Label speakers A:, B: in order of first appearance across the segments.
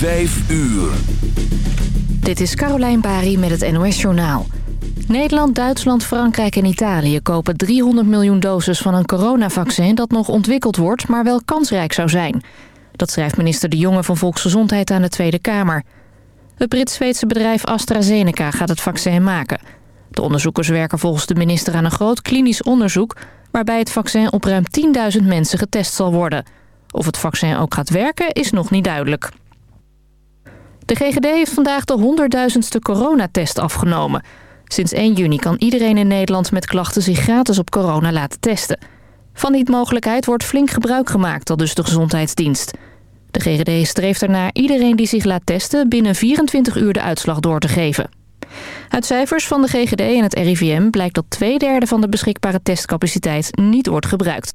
A: 5 uur.
B: Dit is Carolijn Bari met het NOS Journaal. Nederland, Duitsland, Frankrijk en Italië kopen 300 miljoen doses van een coronavaccin... dat nog ontwikkeld wordt, maar wel kansrijk zou zijn. Dat schrijft minister De Jonge van Volksgezondheid aan de Tweede Kamer. Het Brits-Zweedse bedrijf AstraZeneca gaat het vaccin maken. De onderzoekers werken volgens de minister aan een groot klinisch onderzoek... waarbij het vaccin op ruim 10.000 mensen getest zal worden. Of het vaccin ook gaat werken is nog niet duidelijk. De GGD heeft vandaag de honderdduizendste coronatest afgenomen. Sinds 1 juni kan iedereen in Nederland met klachten zich gratis op corona laten testen. Van die mogelijkheid wordt flink gebruik gemaakt, al dus de Gezondheidsdienst. De GGD streeft ernaar iedereen die zich laat testen binnen 24 uur de uitslag door te geven. Uit cijfers van de GGD en het RIVM blijkt dat twee derde van de beschikbare testcapaciteit niet wordt gebruikt.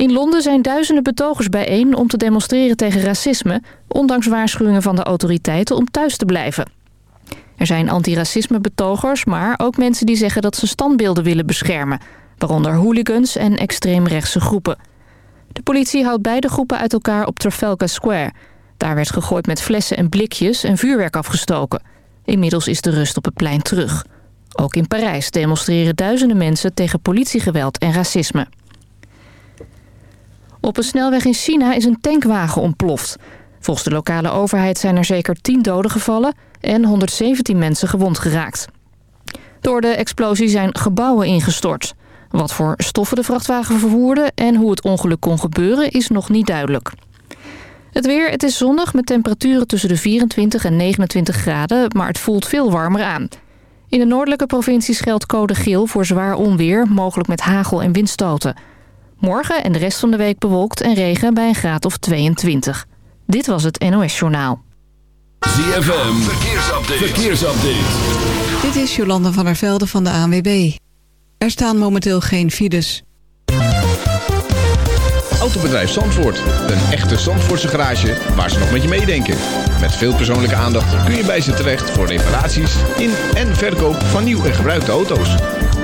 B: In Londen zijn duizenden betogers bijeen om te demonstreren tegen racisme... ondanks waarschuwingen van de autoriteiten om thuis te blijven. Er zijn antiracisme-betogers, maar ook mensen die zeggen dat ze standbeelden willen beschermen... waaronder hooligans en extreemrechtse groepen. De politie houdt beide groepen uit elkaar op Trafalgar Square. Daar werd gegooid met flessen en blikjes en vuurwerk afgestoken. Inmiddels is de rust op het plein terug. Ook in Parijs demonstreren duizenden mensen tegen politiegeweld en racisme. Op een snelweg in China is een tankwagen ontploft. Volgens de lokale overheid zijn er zeker 10 doden gevallen en 117 mensen gewond geraakt. Door de explosie zijn gebouwen ingestort. Wat voor stoffen de vrachtwagen vervoerde en hoe het ongeluk kon gebeuren is nog niet duidelijk. Het weer, het is zonnig met temperaturen tussen de 24 en 29 graden, maar het voelt veel warmer aan. In de noordelijke provincies geldt code geel voor zwaar onweer, mogelijk met hagel en windstoten. Morgen en de rest van de week bewolkt en regen bij een graad of 22. Dit was het NOS Journaal.
A: ZFM, verkeersupdate. verkeersupdate.
C: Dit is Jolanda van der Velde van de ANWB. Er staan momenteel geen files.
D: Autobedrijf Zandvoort. Een echte Zandvoortse garage waar ze nog met je meedenken. Met veel persoonlijke aandacht kun je bij ze terecht voor reparaties in en verkoop van nieuw en gebruikte auto's.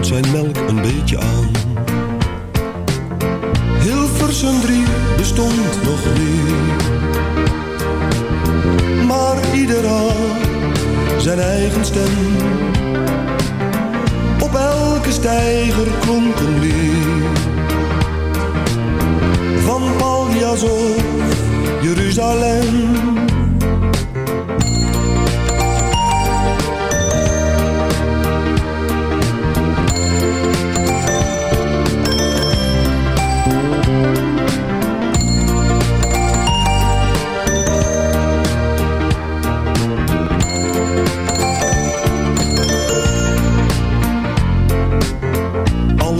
E: Zijn
F: melk een beetje aan. Hilversum 3 bestond nog niet. Maar ieder had zijn eigen stem. Op elke steiger klonk een lied. Van Paljas of Jeruzalem.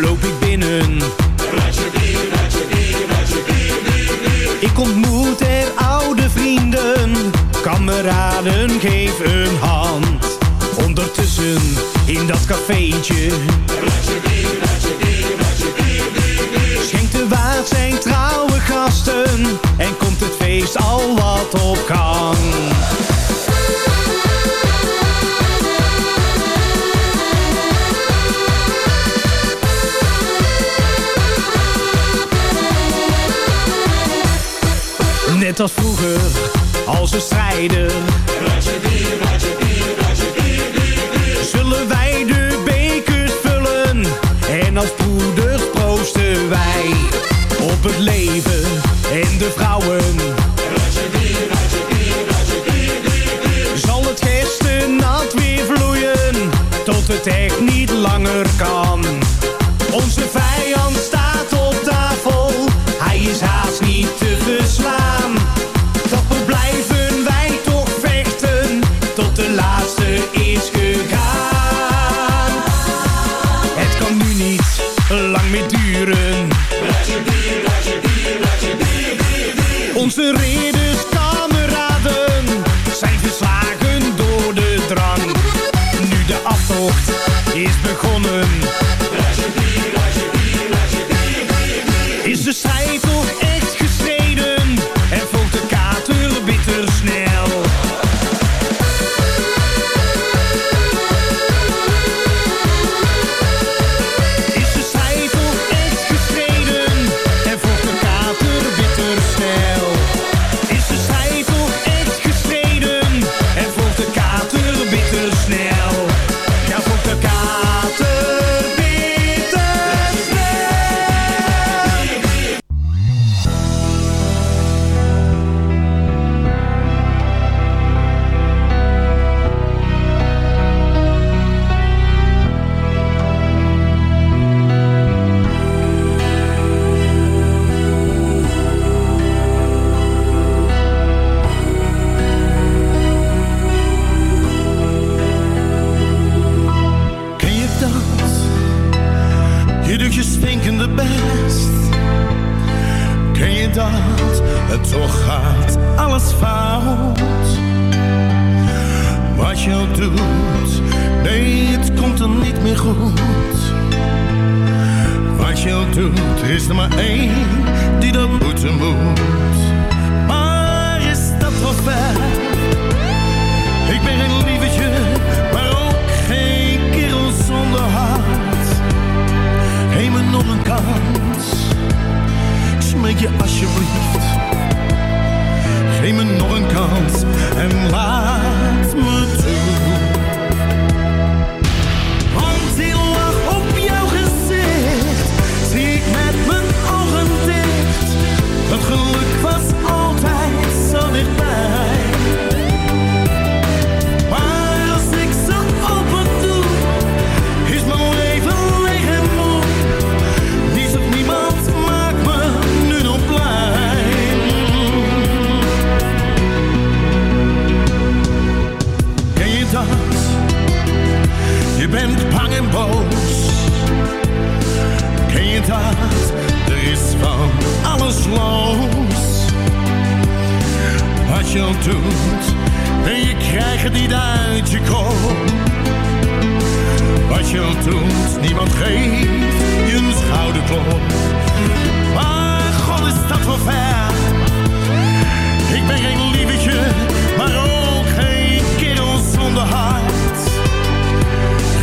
G: Loop ik binnen. Ik ontmoet er oude vrienden. Kameraden, geef een hand. Ondertussen in dat cafeetje. Schenkt de waard Net als vroeger, als we strijden. Zullen wij de bekers vullen en als broeders proosten wij op het leven en de vrouwen. Zal het nat weer vloeien tot het echt niet langer kan. Onze vijand
H: niemand geeft je een schouderklop. Maar god is dat wel ver. Ik ben geen lievetje, maar ook geen kerel zonder hart.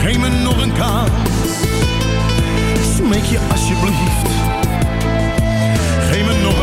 H: Geef me nog een kans, smeek je alsjeblieft. Geef me nog een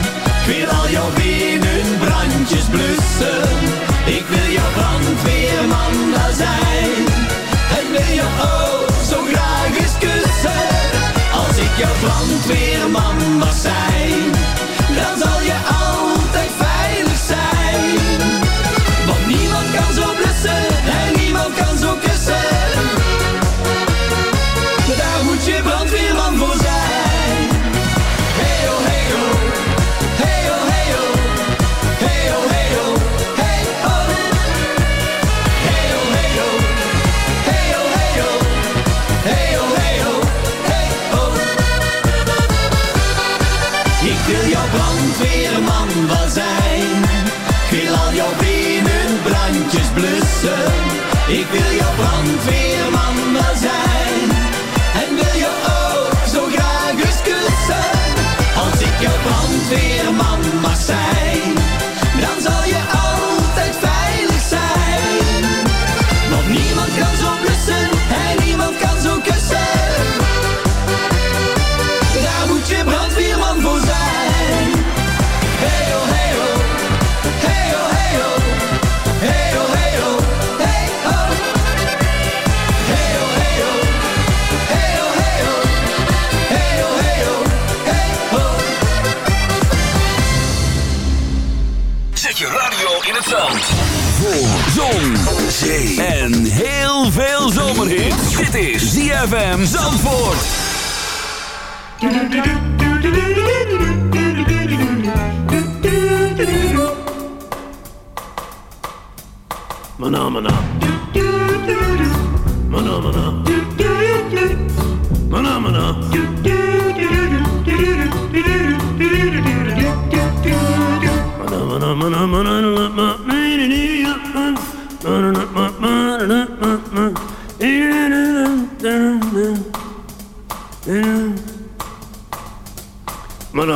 I: lampjes blussen. Ik wil jouw brandweerman daar zijn. En wil je
J: ook en heel veel zomerhit. Dit is ZFM Zandvoort.
K: Mana mana. Mana mana. Mana mana mana mana mana mana mana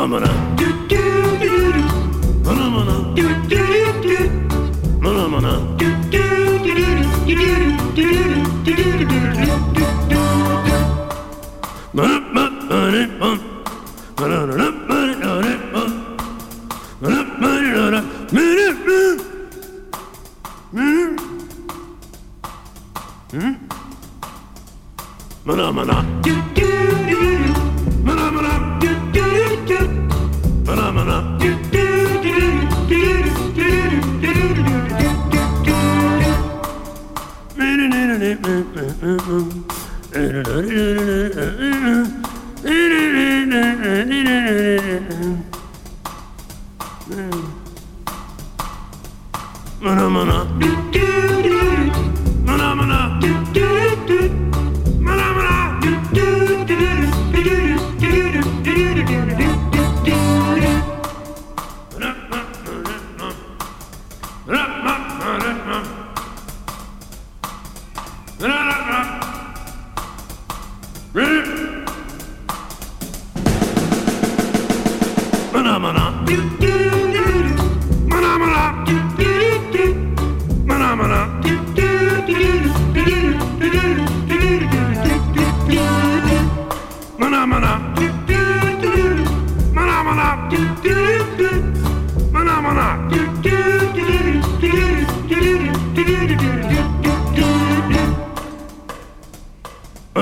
K: phenomena.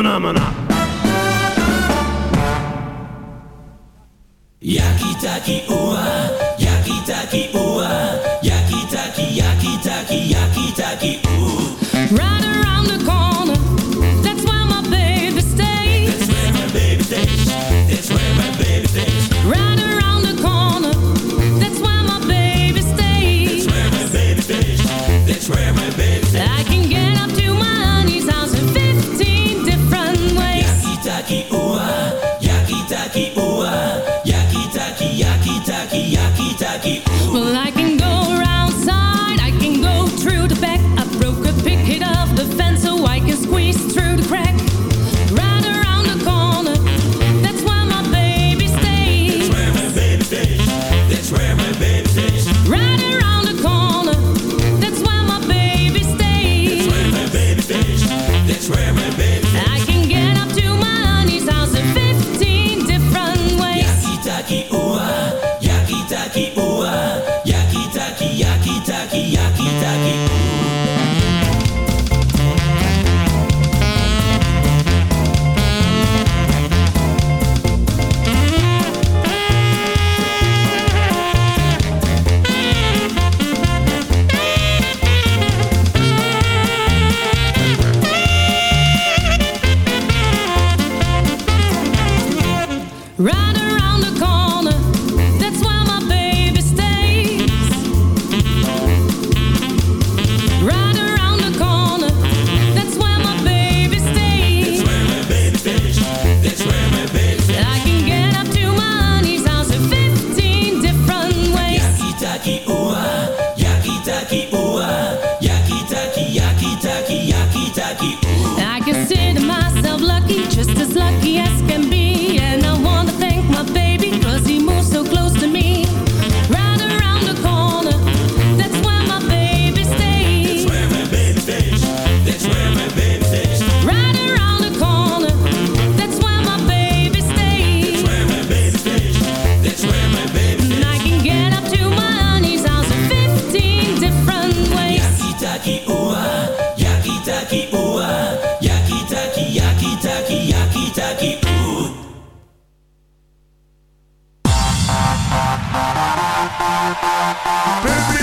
K: phenomena. Yaki
I: taki ua, yaki ua.
L: Taki Baby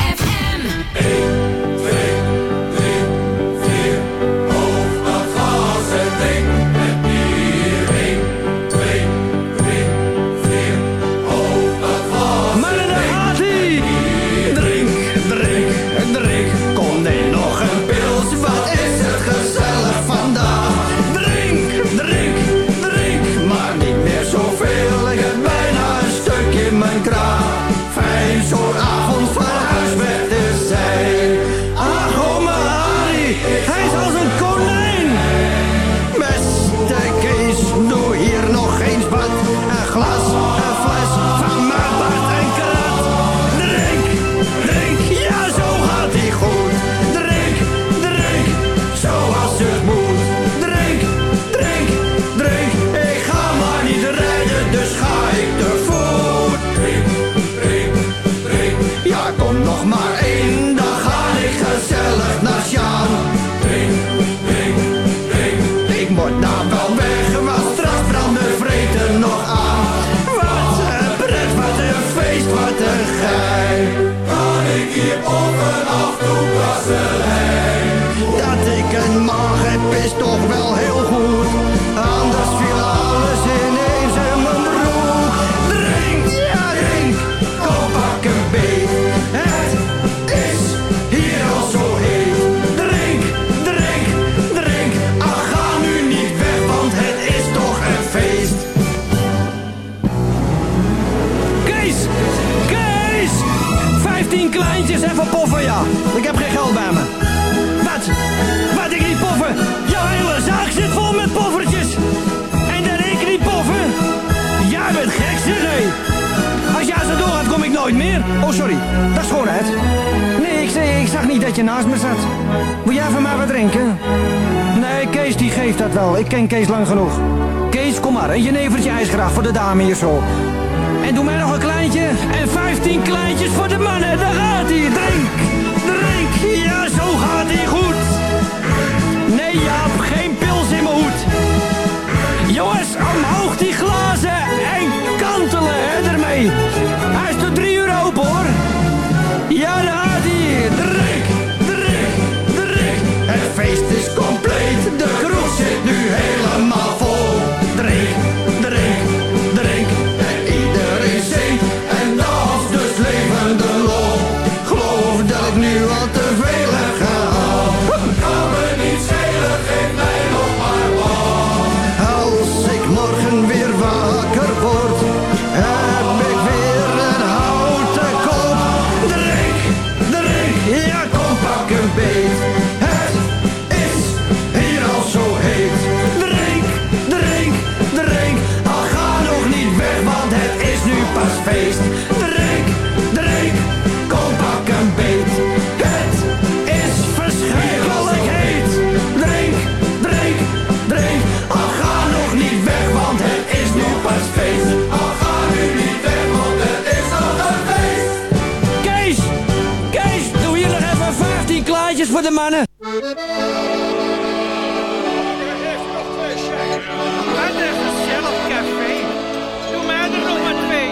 M: Jerusalem. Naast me zat. Wil jij van mij wat drinken? Nee, Kees die geeft dat wel. Ik ken Kees lang genoeg. Kees, kom maar. Een jenevertje ijsgraag voor de dame hier zo. En doe mij nog een kleintje. En 15 kleintjes voor de mannen. Daar gaat hij. Drink. Drink. Ja, zo gaat hij goed. Nee, Jaap, geen pils in mijn hoed. Jongens, omhoog die glazen en kantelen hè, ermee. 15 klaartjes voor de mannen.
N: Doe mij er nog maar twee.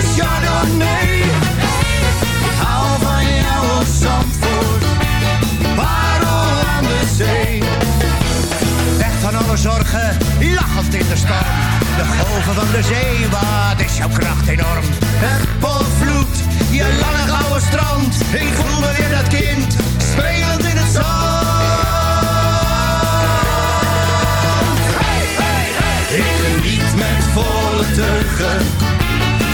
G: flesje chardonnay. Ik hou van jou op Zandvoort. Parel aan de zee. Weg van alle zorgen, lachend in de storm. De golven van de zee, wat is jouw kracht enorm. Het volvloed, je lange gouden strand. Ik voel me weer dat kind, spelend in het zand. Ik geniet met volle teugen,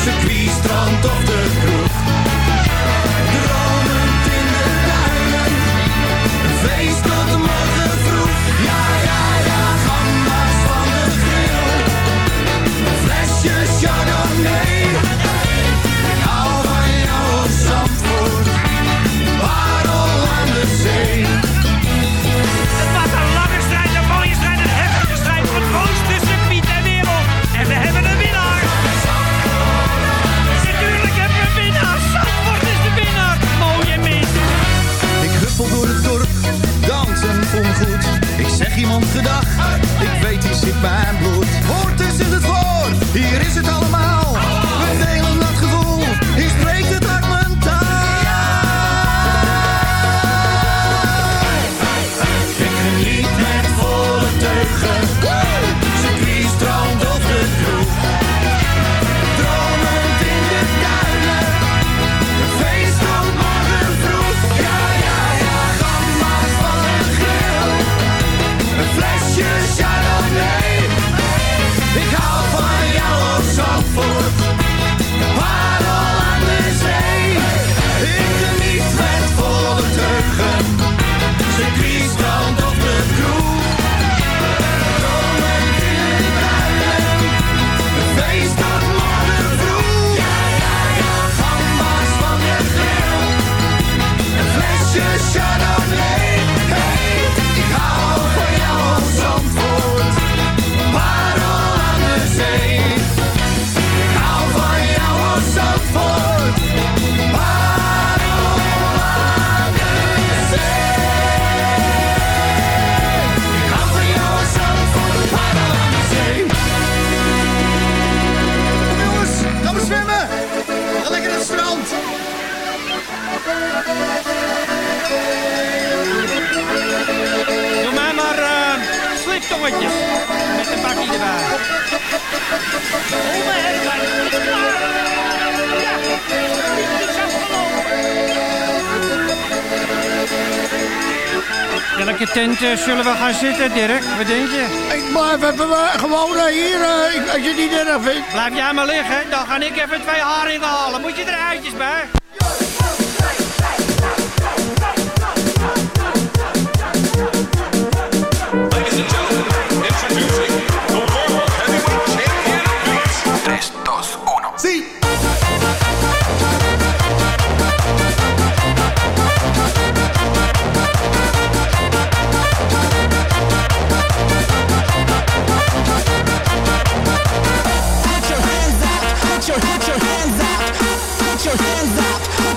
G: circuit, strand of de kroeg. Dromend in de duinen, een feest Met een
N: bakkie erbij. Oma Herman. Ja. Welke tent eh, zullen we gaan zitten, Dirk? Wat denk je?
O: Ik blijf eh, gewoon hier, eh, als je het niet erg vindt.
N: Blijf jij maar liggen, dan ga ik even twee haringen halen. Moet je er eitjes bij?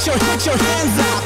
P: Your, your hands up.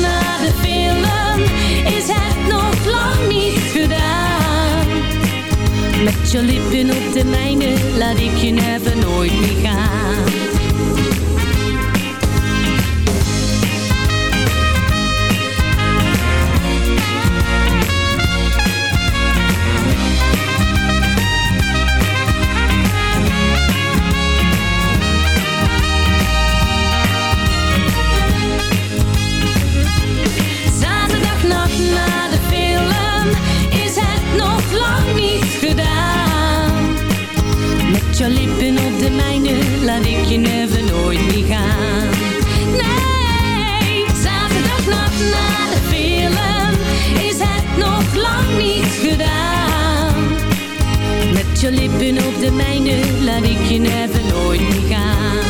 I: Na de film is het nog lang niet gedaan. Met je lippen op de mijne laat ik je never nooit meer gaan. Je lippen op de mijne laat ik je never nooit meer gaan.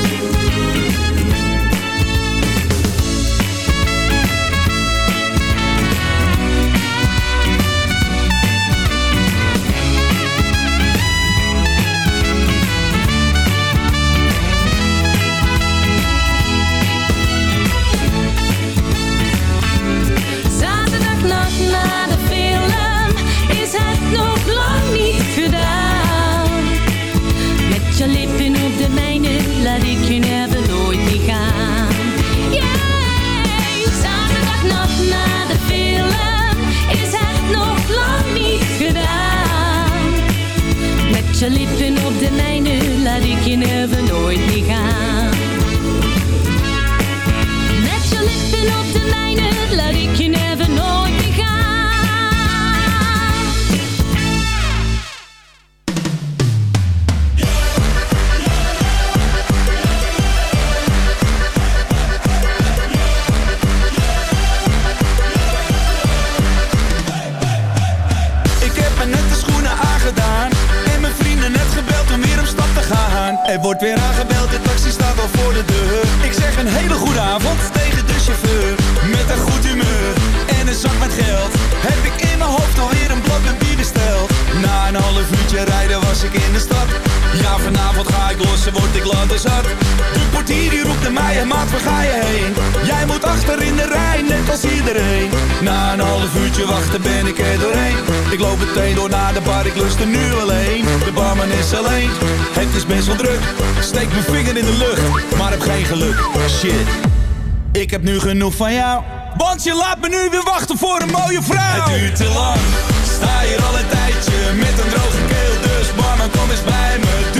Q: Wachten ben ik er doorheen. Ik loop meteen door naar de bar, ik lust er nu alleen De barman is alleen, het is best wel druk. Steek mijn vinger in de lucht, maar heb geen geluk. Shit, ik heb nu genoeg van jou Want je laat me nu weer wachten voor een mooie vrouw. Het duurt te lang, sta hier al een tijdje Met een droge keel, dus barman kom eens bij me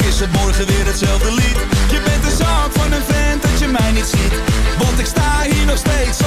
Q: weer
I: hetzelfde lied. Je bent de zaak van een vent dat je mij niet ziet. Want ik sta hier nog steeds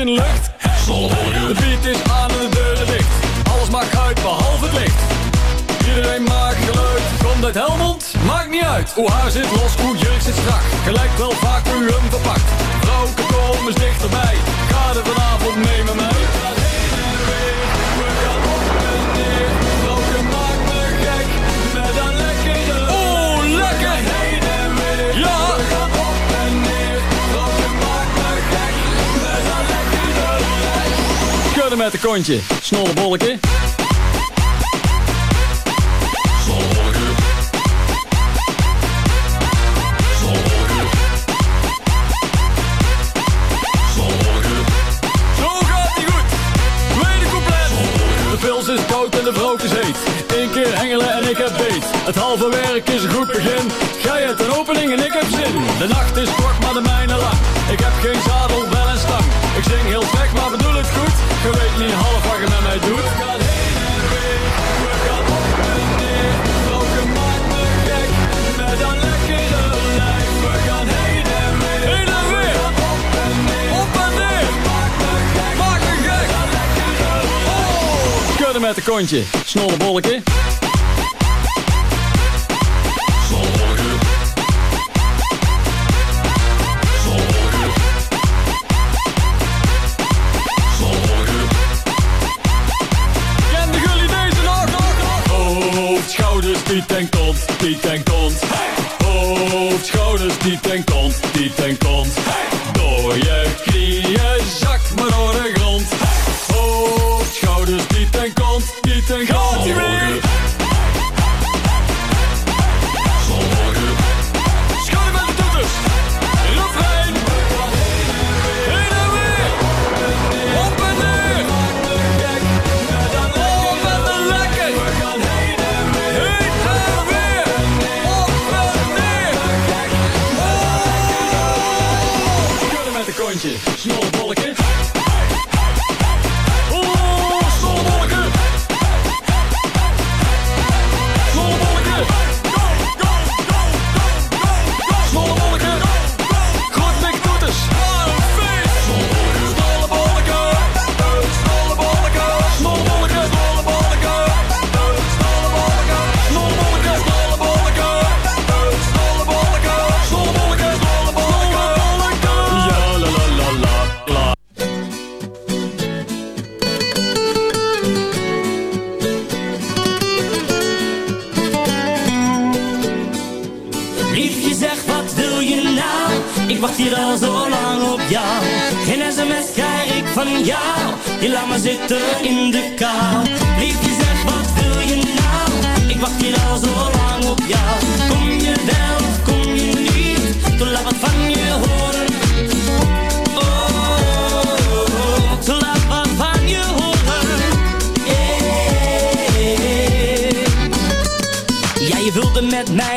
E: in de. De
A: is
R: aan de deuren dicht. Alles maakt uit behalve het licht. Iedereen maakt geluid. Komt uit Helmond? Maakt niet uit. Hoe haar zit los, hoe jurk zit strak. Gelijk wel vaak u hem verpakt. Vrouwen komen dichterbij. Ga er vanavond mee uit de kontje. Snolle filz is koud en de brood is heet. Eén keer hengelen en ik heb beet. Het halve werk is een goed begin. Gij hebt een opening en ik heb zin. De nacht is kort, maar de mijne lang. Ik heb geen zadel, wel en stang. Ik zing heel gek, maar ik weet niet half wat je met mij doet. We gaan heen en weer, we gaan op en neer. Roken maakt me gek, met een lekkere lijf. We gaan heen en weer, heen en weer. We gaan op en neer, op en neer. Maakt me gek, maakt me gek. We gaan oh. met een kontje,
J: snollebolletje. die tankt ons, die tankt ons. Hey! Hoofd, schouders, die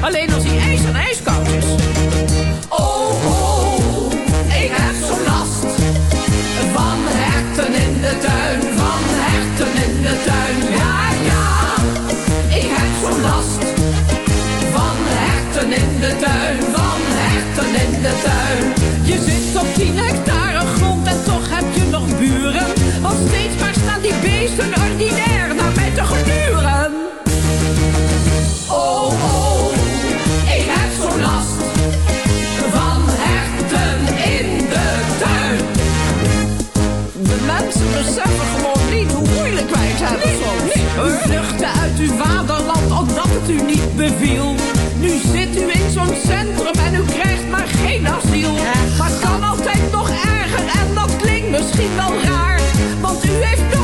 S: Alleen als hij ijs en ijskoud is. Oh, oh, ik heb zo'n last van herten in de tuin, van herten in de tuin. Ja, ja, ik heb zo'n last van herten in de tuin, van herten in de tuin. Je zit op 10 hectare grond en toch heb je nog buren. Want steeds maar staan die beesten ordinair naar mij te. Uit uw vaderland omdat het u niet beviel. Nu zit u in zo'n centrum en u krijgt maar geen asiel. Maar het kan altijd nog erger en dat klinkt misschien wel raar. Want u heeft nooit